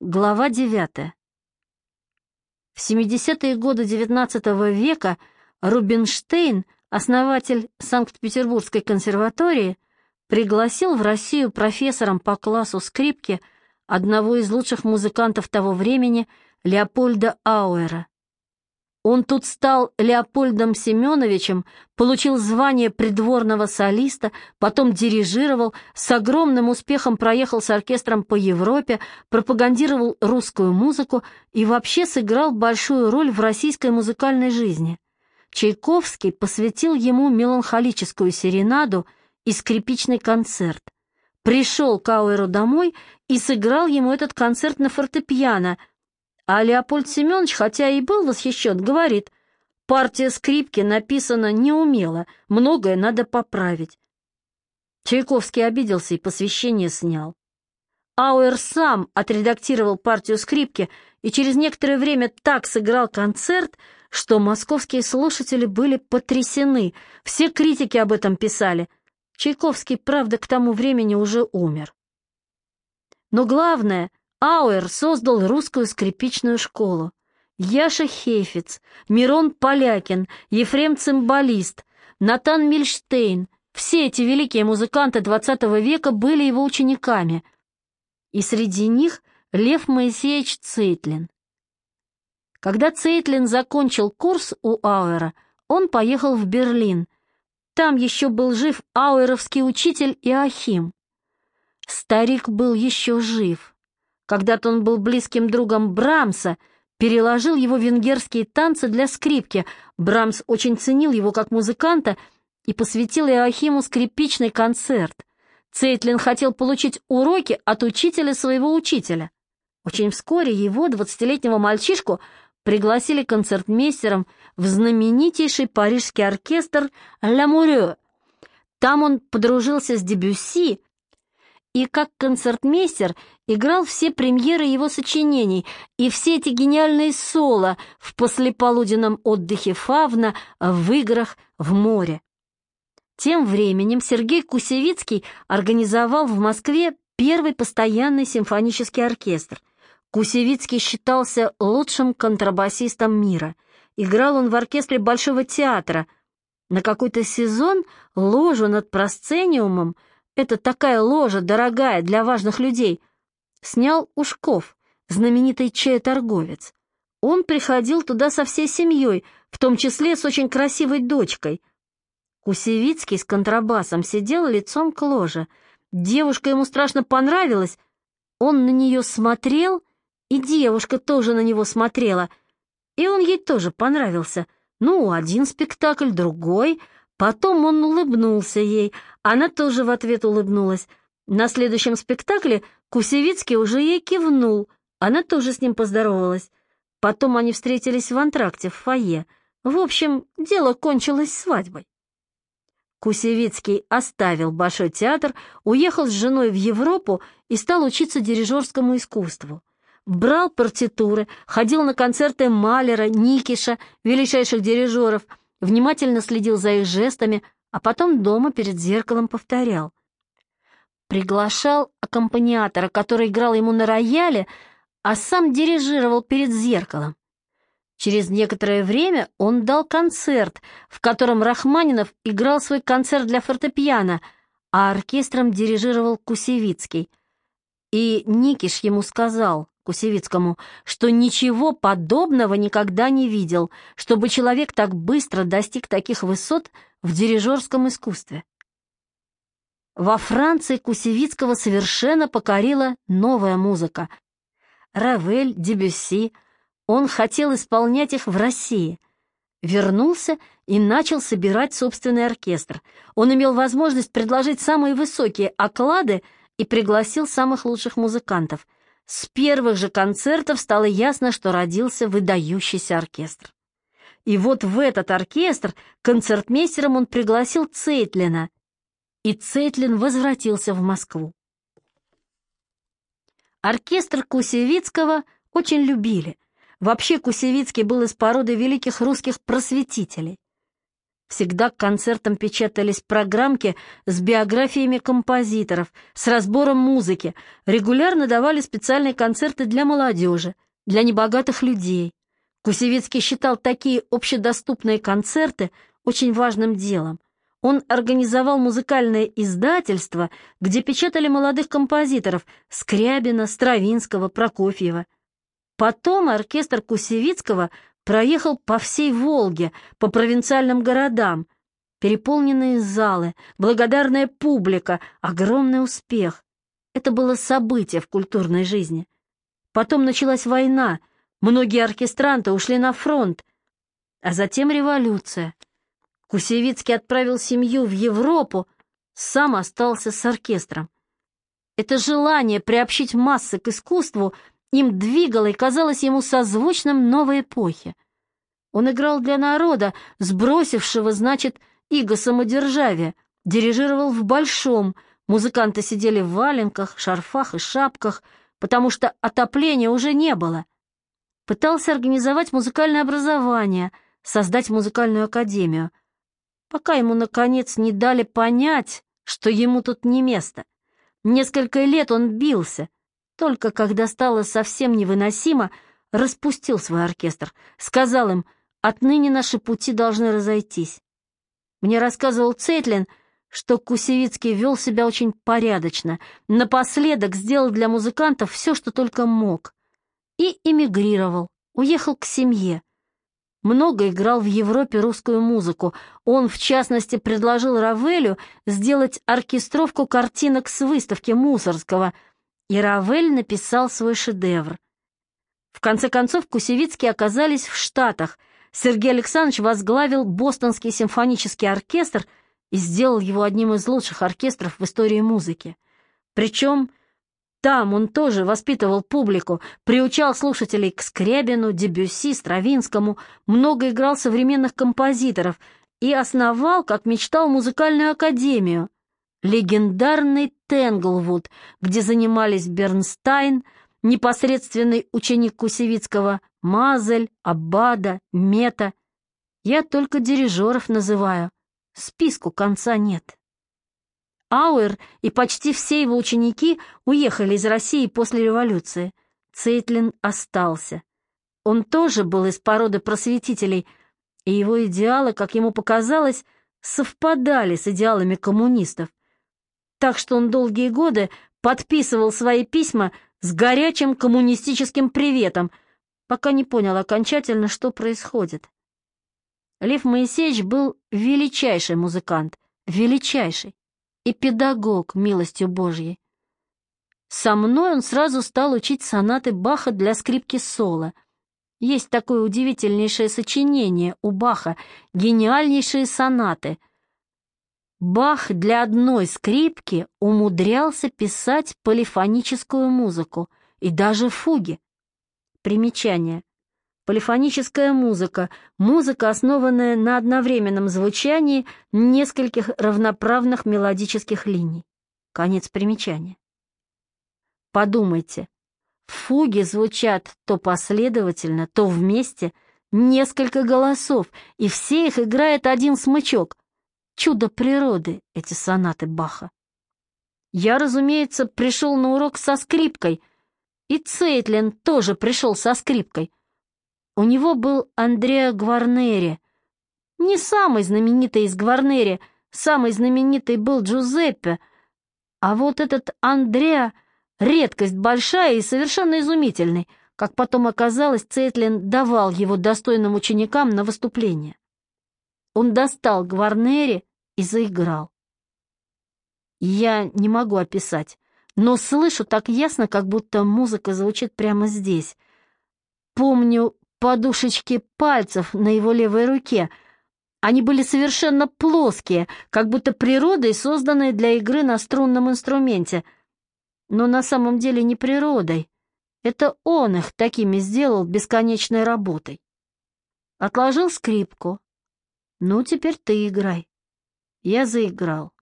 Глава 9. В 70-е годы XIX века Рубинштейн, основатель Санкт-Петербургской консерватории, пригласил в Россию профессором по классу скрипки одного из лучших музыкантов того времени Леопольда Ауэра. Он тут стал Леопольдом Семеновичем, получил звание придворного солиста, потом дирижировал, с огромным успехом проехал с оркестром по Европе, пропагандировал русскую музыку и вообще сыграл большую роль в российской музыкальной жизни. Чайковский посвятил ему меланхолическую серенаду и скрипичный концерт. Пришел Кауэру домой и сыграл ему этот концерт на фортепиано – а Леопольд Семенович, хотя и был восхищен, говорит, партия скрипки написана неумело, многое надо поправить. Чайковский обиделся и посвящение снял. Ауэр сам отредактировал партию скрипки и через некоторое время так сыграл концерт, что московские слушатели были потрясены, все критики об этом писали. Чайковский, правда, к тому времени уже умер. Но главное, Ауэр создал русскую скрипичную школу. Яша Хейфиц, Мирон Полякин, Ефрем Цимбалист, Натан Мильштейн — все эти великие музыканты XX века были его учениками. И среди них Лев Моисеевич Цейтлин. Когда Цейтлин закончил курс у Ауэра, он поехал в Берлин. Там еще был жив ауэровский учитель Иохим. Старик был еще жив. Когда-то он был близким другом Брамса, переложил его венгерские танцы для скрипки. Брамс очень ценил его как музыканта и посвятил Иоахиму скрипичный концерт. Цейтлин хотел получить уроки от учителя своего учителя. Очень вскоре его, двадцатилетнего мальчишку, пригласили концертмейстером в знаменитейший парижский оркестр «Ля Мурё». Там он подружился с Дебюсси, и как концертмейстер играл все премьеры его сочинений и все эти гениальные соло в послеполуденном отдыхе Фавна, в играх, в море. Тем временем Сергей Кусевицкий организовал в Москве первый постоянный симфонический оркестр. Кусевицкий считался лучшим контрабасистом мира. Играл он в оркестре Большого театра. На какой-то сезон ложу над просцениумом – это такая ложа, дорогая, для важных людей. Снял Ушков, знаменитый чай-торговец. Он приходил туда со всей семьей, в том числе с очень красивой дочкой. Кусевицкий с контрабасом сидел лицом к ложе. Девушка ему страшно понравилась. Он на нее смотрел, и девушка тоже на него смотрела. И он ей тоже понравился. Ну, один спектакль, другой — Потом он улыбнулся ей, она тоже в ответ улыбнулась. На следующем спектакле Кусевицкий уже ей кивнул, она тоже с ним поздоровалась. Потом они встретились в антракте в фойе. В общем, дело кончилось свадьбой. Кусевицкий оставил Большой театр, уехал с женой в Европу и стал учиться дирижерскому искусству. Брал партитуры, ходил на концерты Малера, Никиша, величайших дирижеров — внимательно следил за их жестами, а потом дома перед зеркалом повторял. Приглашал аккомпаниатора, который играл ему на рояле, а сам дирижировал перед зеркалом. Через некоторое время он дал концерт, в котором Рахманинов играл свой концерт для фортепиано, а оркестром дирижировал Кусевицкий. И Никиш ему сказал, Кусевицкому, что ничего подобного никогда не видел, чтобы человек так быстро достиг таких высот в дирижерском искусстве. Во Франции Кусевицкого совершенно покорила новая музыка. Равель, Дебюсси. Он хотел исполнять их в России. Вернулся и начал собирать собственный оркестр. Он имел возможность предложить самые высокие оклады и пригласил самых лучших музыкантов — с первых же концертов стало ясно, что родился выдающийся оркестр. И вот в этот оркестр концертмейстером он пригласил Цейтлина, и Цейтлин возвратился в Москву. Оркестр Кусевицкого очень любили. Вообще Кусевицкий был из породы великих русских просветителей. Всегда к концертам печатались программки с биографиями композиторов, с разбором музыки, регулярно давали специальные концерты для молодежи, для небогатых людей. Кусевицкий считал такие общедоступные концерты очень важным делом. Он организовал музыкальное издательство, где печатали молодых композиторов Скрябина, Стравинского, Прокофьева. Потом оркестр Кусевицкого проехал по всей Волге, по провинциальным городам. Переполненные залы, благодарная публика, огромный успех. Это было событие в культурной жизни. Потом началась война, многие оркестранты ушли на фронт, а затем революция. Кусевицкий отправил семью в Европу, сам остался с оркестром. Это желание приобщить массы к искусству — им двигало и казалось ему созвучным новой эпохи. Он играл для народа, сбросившего, значит, иго самодержавия, дирижировал в большом, музыканты сидели в валенках, шарфах и шапках, потому что отопления уже не было. Пытался организовать музыкальное образование, создать музыкальную академию, пока ему, наконец, не дали понять, что ему тут не место. Несколько лет он бился, только когда стало совсем невыносимо, распустил свой оркестр, сказал им, отныне наши пути должны разойтись. Мне рассказывал Цейтлин, что Кусевицкий вел себя очень порядочно, напоследок сделал для музыкантов все, что только мог. И эмигрировал, уехал к семье. Много играл в Европе русскую музыку. Он, в частности, предложил Равелю сделать оркестровку картинок с выставки Мусорского — и Равель написал свой шедевр. В конце концов, Кусевицкие оказались в Штатах. Сергей Александрович возглавил Бостонский симфонический оркестр и сделал его одним из лучших оркестров в истории музыки. Причем там он тоже воспитывал публику, приучал слушателей к Скрябину, Дебюсси, Стравинскому, много играл современных композиторов и основал, как мечтал, музыкальную академию — легендарный Тенглвуд, где занимались Бернстайн, непосредственный ученик Кусевицкого, Мазель, Аббада, Мета. Я только дирижеров называю, списку конца нет. Ауэр и почти все его ученики уехали из России после революции. Цейтлин остался. Он тоже был из породы просветителей, и его идеалы, как ему показалось, совпадали с идеалами коммунистов так что он долгие годы подписывал свои письма с горячим коммунистическим приветом, пока не понял окончательно, что происходит. Лев Моисеевич был величайший музыкант, величайший, и педагог милостью Божьей. Со мной он сразу стал учить сонаты Баха для скрипки соло. Есть такое удивительнейшее сочинение у Баха, гениальнейшие сонаты — Бах для одной скрипки умудрялся писать полифоническую музыку и даже фуги. Примечание. Полифоническая музыка — музыка, основанная на одновременном звучании нескольких равноправных мелодических линий. Конец примечания. Подумайте, фуги звучат то последовательно, то вместе, несколько голосов, и все их играет один смычок — Чудо природы эти сонаты Баха. Я, разумеется, пришел на урок со скрипкой, и Цейтлин тоже пришел со скрипкой. У него был Андреа Гварнери. Не самый знаменитый из Гварнери, самый знаменитый был Джузеппе, а вот этот Андреа — редкость большая и совершенно изумительный. Как потом оказалось, Цейтлин давал его достойным ученикам на выступление. Он достал Гварнери и заиграл. Я не могу описать, но слышу так ясно, как будто музыка звучит прямо здесь. Помню подушечки пальцев на его левой руке. Они были совершенно плоские, как будто природой созданные для игры на струнном инструменте. Но на самом деле не природой. Это он их такими сделал бесконечной работой. Отложил скрипку, «Ну, теперь ты играй». Я заиграл.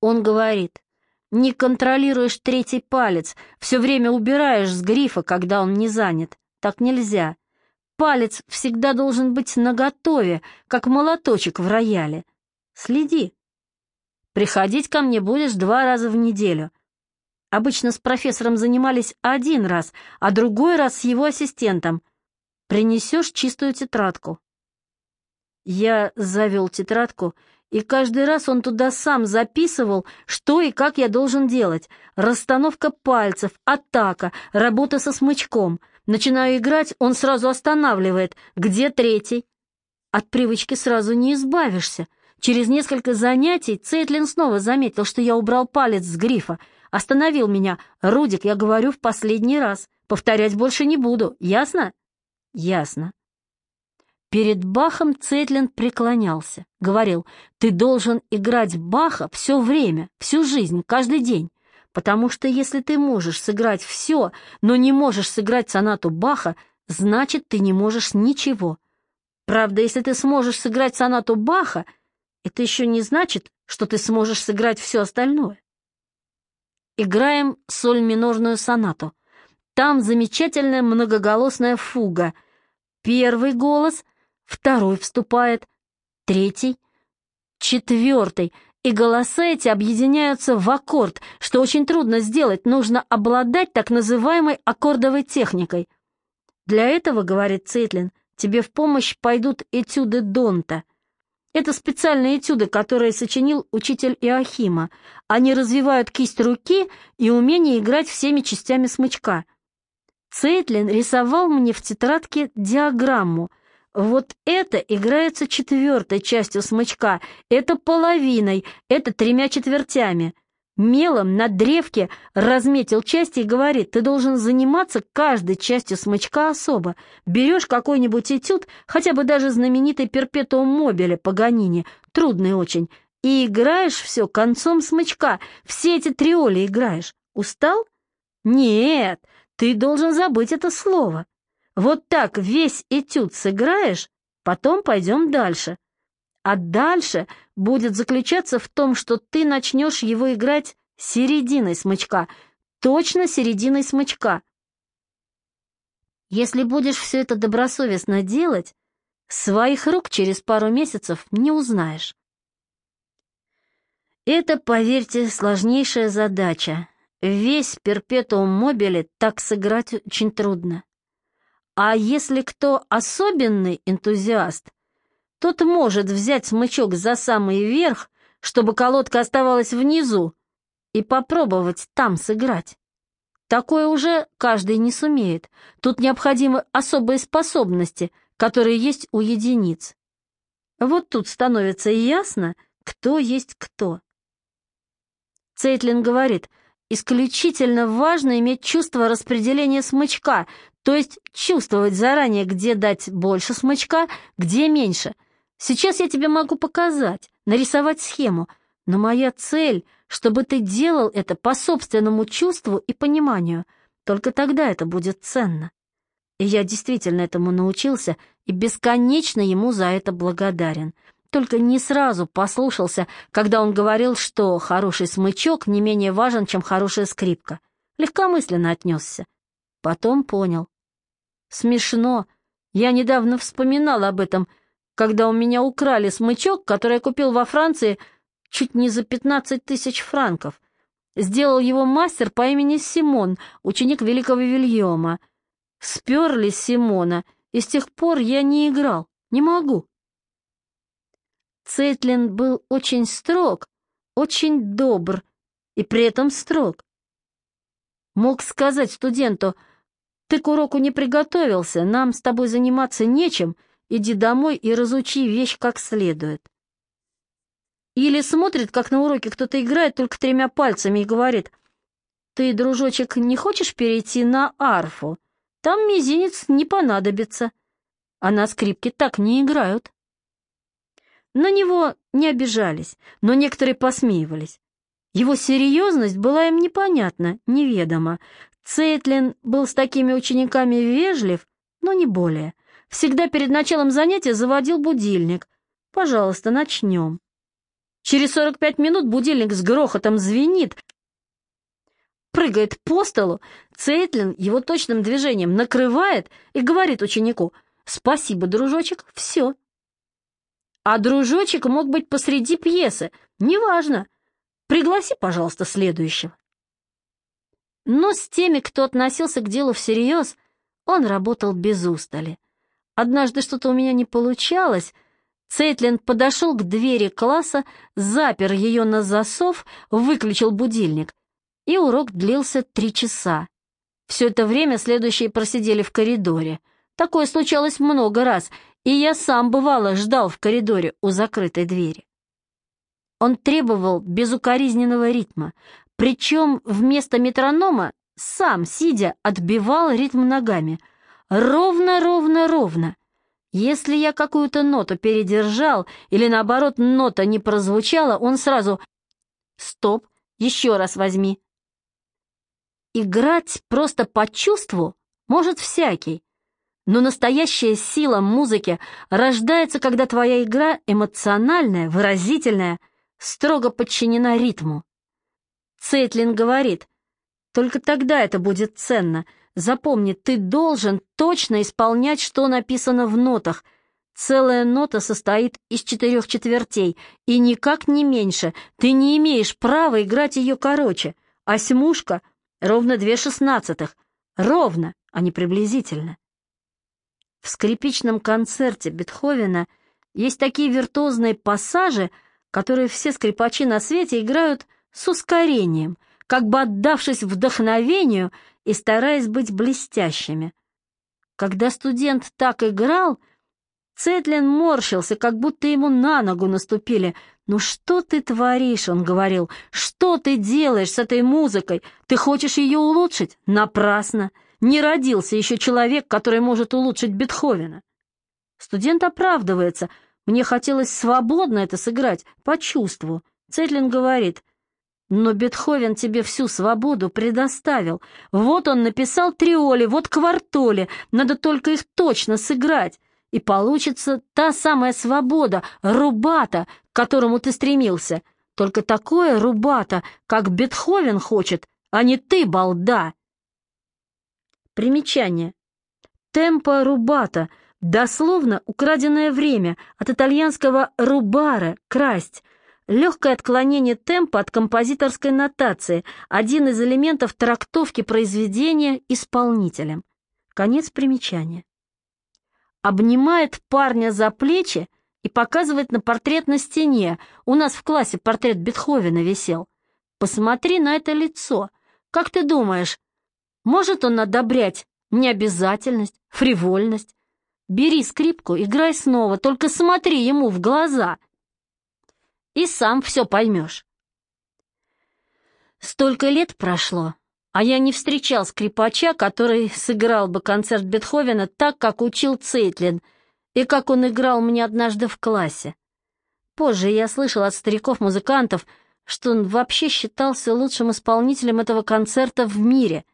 Он говорит, «Не контролируешь третий палец, все время убираешь с грифа, когда он не занят. Так нельзя. палец всегда должен быть наготове, как молоточек в рояле. Следи. Приходить ко мне будешь два раза в неделю. Обычно с профессором занимались один раз, а другой раз с его ассистентом. Принесешь чистую тетрадку. Я завел тетрадку, и каждый раз он туда сам записывал, что и как я должен делать. Расстановка пальцев, атака, работа со смычком. Начинаю играть, он сразу останавливает. Где третий? От привычки сразу не избавишься. Через несколько занятий Цейтлин снова заметил, что я убрал палец с грифа. Остановил меня. «Рудик, я говорю в последний раз. Повторять больше не буду. Ясно?» «Ясно». Перед Бахом Цейтлин преклонялся. Говорил, «Ты должен играть Баха все время, всю жизнь, каждый день. Потому что если ты можешь сыграть все, но не можешь сыграть сонату Баха, значит, ты не можешь ничего. Правда, если ты сможешь сыграть сонату Баха, это еще не значит, что ты сможешь сыграть все остальное. Играем соль минорную сонату. Там замечательная многоголосная фуга. Первый голос, второй вступает, третий, четвертый, и голоса эти объединяются в аккорд, что очень трудно сделать, нужно обладать так называемой аккордовой техникой. Для этого, говорит Цейтлин, тебе в помощь пойдут этюды Донта — это специальные этюды, которые сочинил учитель Иохима. Они развивают кисть руки и умение играть всеми частями смычка. Цейтлин рисовал мне в тетрадке диаграмму. Вот это играется четвертой частью смычка, это половиной, это тремя четвертями мелом на древке разметил части и говорит, ты должен заниматься каждой частью смычка особо. Берешь какой-нибудь этюд, хотя бы даже знаменитый перпетуум мобиле Паганини, трудный очень, и играешь все концом смычка, все эти триоли играешь. Устал? Нет, ты должен забыть это слово. Вот так весь этюд сыграешь, потом пойдем дальше. А дальше будет заключаться в том, что ты начнешь его играть серединой смычка, точно серединой смычка. Если будешь все это добросовестно делать, своих рук через пару месяцев не узнаешь. Это, поверьте, сложнейшая задача. Весь перпетуум мобили так сыграть очень трудно. А если кто особенный энтузиаст, тот может взять смычок за самый верх, чтобы колодка оставалась внизу, и попробовать там сыграть. Такое уже каждый не сумеет. Тут необходимы особые способности, которые есть у единиц. Вот тут становится ясно, кто есть кто. Цейтлин говорит, исключительно важно иметь чувство распределения смычка, то есть чувствовать заранее, где дать больше смычка, где меньше – Сейчас я тебе могу показать, нарисовать схему, но моя цель, чтобы ты делал это по собственному чувству и пониманию. Только тогда это будет ценно. И я действительно этому научился и бесконечно ему за это благодарен. Только не сразу послушался, когда он говорил, что хороший смычок не менее важен, чем хорошая скрипка. Легкомысленно отнесся. Потом понял. Смешно. Я недавно вспоминал об этом — когда у меня украли смычок, который я купил во Франции чуть не за 15 тысяч франков. Сделал его мастер по имени Симон, ученик великого Вильома. Сперли Симона, и с тех пор я не играл, не могу. Цейтлин был очень строг, очень добр и при этом строг. Мог сказать студенту, «Ты к уроку не приготовился, нам с тобой заниматься нечем, Иди домой и разучи вещь как следует. Или смотрит, как на уроке кто-то играет только тремя пальцами и говорит, «Ты, дружочек, не хочешь перейти на арфу? Там мизинец не понадобится». А на скрипке так не играют. На него не обижались, но некоторые посмеивались. Его серьезность была им непонятна, неведома. Цейтлин был с такими учениками вежлив, но не более — всегда перед началом занятия заводил будильник. Пожалуйста, начнем. Через 45 минут будильник с грохотом звенит, прыгает по столу, Цейтлин его точным движением накрывает и говорит ученику, «Спасибо, дружочек, все». А дружочек мог быть посреди пьесы, неважно. Пригласи, пожалуйста, следующего. Но с теми, кто относился к делу всерьез, он работал без устали. Однажды что-то у меня не получалось. Цейтлин подошел к двери класса, запер ее на засов, выключил будильник. И урок длился три часа. Все это время следующие просидели в коридоре. Такое случалось много раз, и я сам, бывало, ждал в коридоре у закрытой двери. Он требовал безукоризненного ритма, причем вместо метронома сам, сидя, отбивал ритм ногами. Ровно, ровно, ровно. Если я какую-то ноту передержал или, наоборот, нота не прозвучала, он сразу «Стоп, еще раз возьми». Играть просто по чувству может всякий, но настоящая сила музыки рождается, когда твоя игра эмоциональная, выразительная, строго подчинена ритму. Цейтлин говорит, только тогда это будет ценно. Запомни, ты должен точно исполнять, что написано в нотах. Целая нота состоит из четырех четвертей, и никак не меньше. Ты не имеешь права играть ее короче. А смушка — ровно две шестнадцатых. Ровно, а не приблизительно. В скрипичном концерте Бетховена есть такие виртуозные пассажи, которые все скрипачи на свете играют с ускорением, как бы отдавшись вдохновению и стараясь быть блестящими. Когда студент так играл, Цетлин морщился, как будто ему на ногу наступили. «Ну что ты творишь?» — он говорил. «Что ты делаешь с этой музыкой? Ты хочешь ее улучшить? Напрасно! Не родился еще человек, который может улучшить Бетховена». Студент оправдывается. «Мне хотелось свободно это сыграть, по чувству». Цетлин говорит — но Бетховен тебе всю свободу предоставил. Вот он написал триоли, вот квартоли, надо только их точно сыграть. И получится та самая свобода, рубата, к которому ты стремился. Только такое рубата, как Бетховен хочет, а не ты, балда. Примечание. Темпо рубата, дословно украденное время, от итальянского рубаре — красть — Легкое отклонение темпа от композиторской нотации – один из элементов трактовки произведения исполнителем. Конец примечания. Обнимает парня за плечи и показывает на портрет на стене. У нас в классе портрет Бетховена висел. Посмотри на это лицо. Как ты думаешь, может он одобрять необязательность, фривольность? Бери скрипку, играй снова, только смотри ему в глаза – и сам все поймешь. Столько лет прошло, а я не встречал скрипача, который сыграл бы концерт Бетховена так, как учил Цейтлин, и как он играл мне однажды в классе. Позже я слышал от стариков-музыкантов, что он вообще считался лучшим исполнителем этого концерта в мире.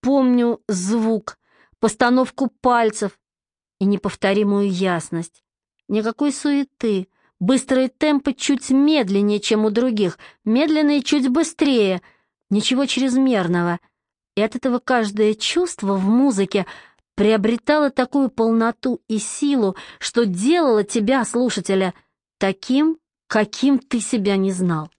Помню звук, постановку пальцев и неповторимую ясность. Никакой суеты, Быстрые темпы чуть медленнее, чем у других, медленные чуть быстрее, ничего чрезмерного. И от этого каждое чувство в музыке приобретало такую полноту и силу, что делало тебя, слушателя, таким, каким ты себя не знал.